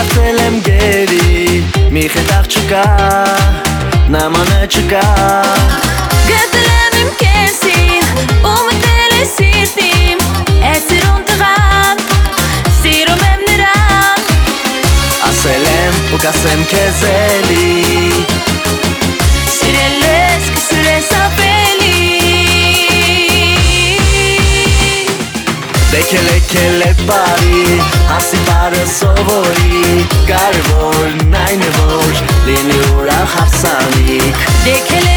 Գալացել եմ գերի Մի խետաղ չկա Նամանը չկա Գտել եմ իմ կեսին ու մտել է սիրտիմ Էս սիրուն տղան, սիրում եմ նրան Ասել եմ ու կասեմ քեզ էլի Դեկել եկել է բարի Հասի բարը սովորի Կարևորն այն է որ Լինի ուրախ հարսանիք Դեկել է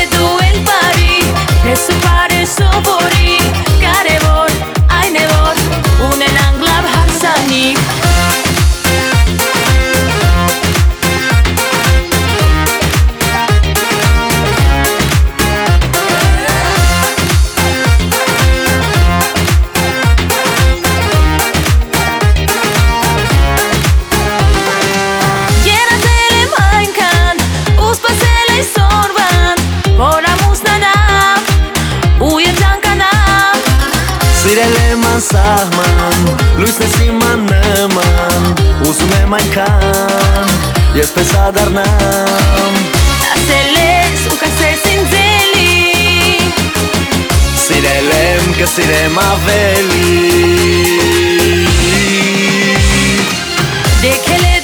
եմ անսահման Լույսն է սիման նման Ուզում եմ այնքան Ես պես ադարնամ Ասել ես ու կասես ինձ էլի Սիրել եմ, կսիրեմ ավելի Դեկել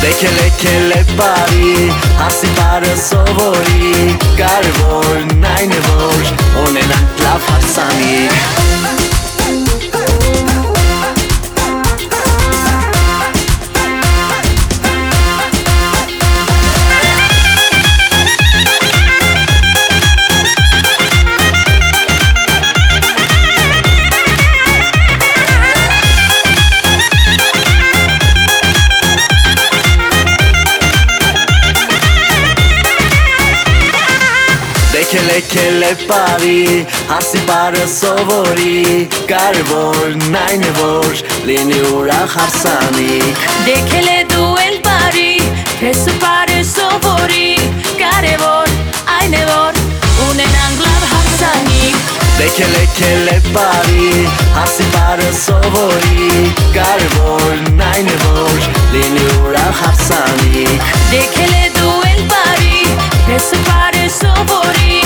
Դեկել եկել է բարի Հասի բարը սովորի Կարևորն այն է որ Ունենանք լավ հարսանիք Երեքել է բարի, ասի բարը սովորի, կարևորն այն է, որ լինի ուրախ հարսանիք։ Դեքել է դու էլ բարի, քեզ բարը սովորի, կարևոր այն է, որ ունենանք լավ հարսանիք։ Դեքել է քել է բարի, ասի բարը սովորի, կարևորն այն է, որ լինի ուրախ հարսանիք։ Դեքել է դու էլ բարի, քեզ բարը սովորի,